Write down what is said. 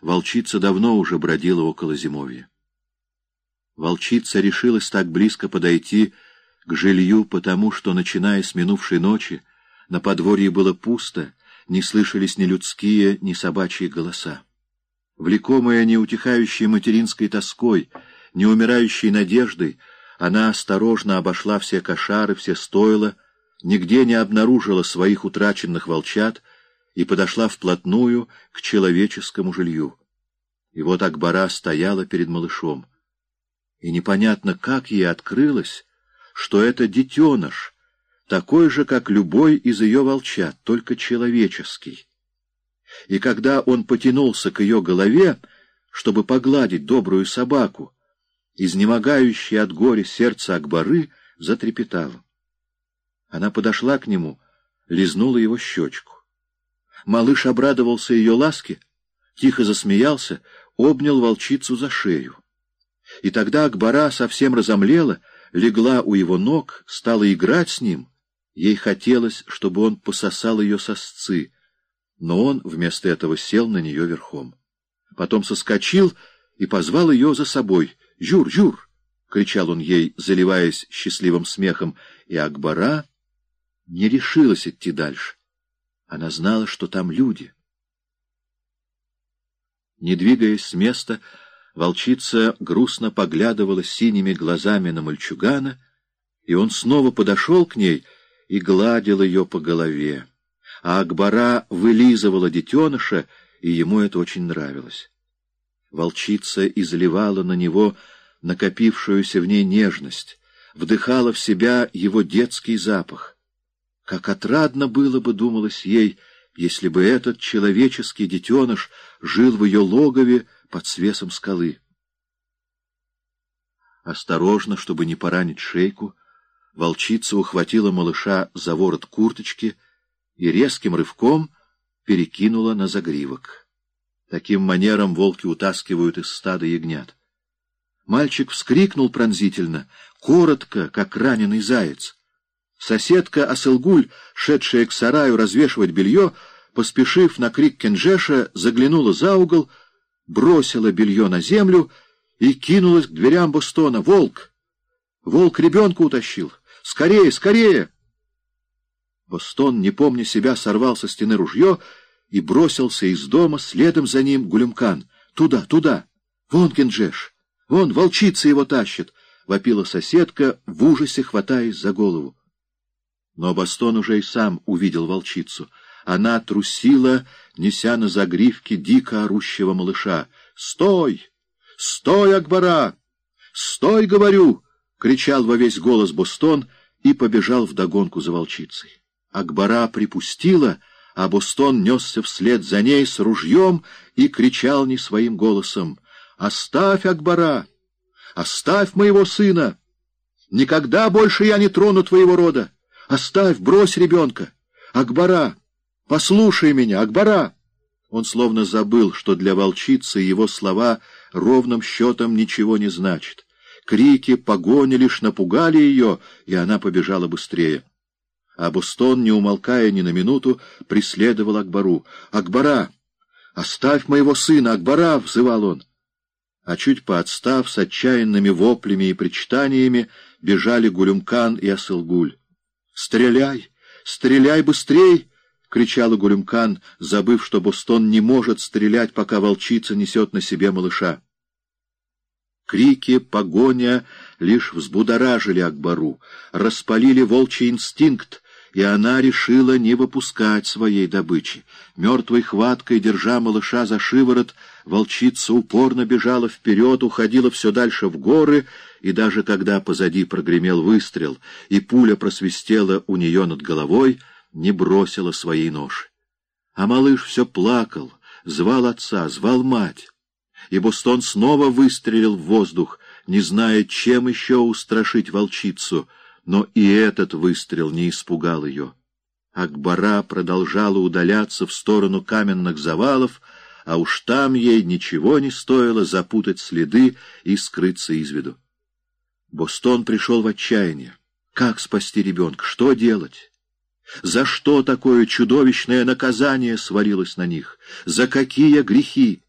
Волчица давно уже бродила около зимовья. Волчица решилась так близко подойти к жилью, потому что, начиная с минувшей ночи, на подворье было пусто, не слышались ни людские, ни собачьи голоса. Влекомая неутихающей материнской тоской, неумирающей надеждой, она осторожно обошла все кошары, все стойла, нигде не обнаружила своих утраченных волчат и подошла вплотную к человеческому жилью. И вот Акбара стояла перед малышом. И непонятно, как ей открылось, что это детеныш, такой же, как любой из ее волчат, только человеческий. И когда он потянулся к ее голове, чтобы погладить добрую собаку, изнемогающее от горя сердце Акбары затрепетало. Она подошла к нему, лизнула его щечку. Малыш обрадовался ее ласке, тихо засмеялся, обнял волчицу за шею. И тогда Акбара совсем разомлела, легла у его ног, стала играть с ним. Ей хотелось, чтобы он пососал ее сосцы, но он вместо этого сел на нее верхом. Потом соскочил и позвал ее за собой. «Жюр, Жюр!» — кричал он ей, заливаясь счастливым смехом, и Акбара не решилась идти дальше. Она знала, что там люди. Не двигаясь с места, волчица грустно поглядывала синими глазами на мальчугана, и он снова подошел к ней и гладил ее по голове. А Акбара вылизывала детеныша, и ему это очень нравилось. Волчица изливала на него накопившуюся в ней нежность, вдыхала в себя его детский запах. Как отрадно было бы, думалось ей, если бы этот человеческий детеныш жил в ее логове под свесом скалы. Осторожно, чтобы не поранить шейку, волчица ухватила малыша за ворот курточки и резким рывком перекинула на загривок. Таким манером волки утаскивают из стада ягнят. Мальчик вскрикнул пронзительно, коротко, как раненый заяц. Соседка Асылгуль, шедшая к сараю развешивать белье, поспешив на крик Кенжеша, заглянула за угол, бросила белье на землю и кинулась к дверям Бостона. «Волк! Волк ребенка утащил! Скорее, скорее!» Бостон, не помня себя, сорвал со стены ружье и бросился из дома, следом за ним Гулюмкан. «Туда, туда! Вон Кенджеш! Вон волчица его тащит!» — вопила соседка, в ужасе хватаясь за голову. Но Бастон уже и сам увидел волчицу. Она трусила, неся на загривке дико орущего малыша. «Стой! Стой, Акбара! Стой, говорю!» — кричал во весь голос Бостон и побежал вдогонку за волчицей. Акбара припустила, а Бостон несся вслед за ней с ружьем и кричал не своим голосом. «Оставь, Акбара! Оставь моего сына! Никогда больше я не трону твоего рода!» Оставь, брось ребенка! Акбара! Послушай меня, Акбара!» Он словно забыл, что для волчицы его слова ровным счетом ничего не значат. Крики, погони лишь напугали ее, и она побежала быстрее. А Бустон, не умолкая ни на минуту, преследовал Акбару. «Акбара! Оставь моего сына, Акбара!» — взывал он. А чуть поотстав, с отчаянными воплями и причитаниями, бежали Гулюмкан и Асылгуль. «Стреляй! Стреляй быстрей!» — кричала Гулюмкан, забыв, что Бустон не может стрелять, пока волчица несет на себе малыша. Крики, погоня лишь взбудоражили Акбару, распалили волчий инстинкт, и она решила не выпускать своей добычи. Мертвой хваткой, держа малыша за шиворот, волчица упорно бежала вперед, уходила все дальше в горы, и даже когда позади прогремел выстрел, и пуля просвистела у нее над головой, не бросила своей ноши. А малыш все плакал, звал отца, звал мать. И Бустон снова выстрелил в воздух, не зная, чем еще устрашить волчицу — но и этот выстрел не испугал ее. Акбара продолжала удаляться в сторону каменных завалов, а уж там ей ничего не стоило запутать следы и скрыться из виду. Бостон пришел в отчаяние. Как спасти ребенка? Что делать? За что такое чудовищное наказание свалилось на них? За какие грехи?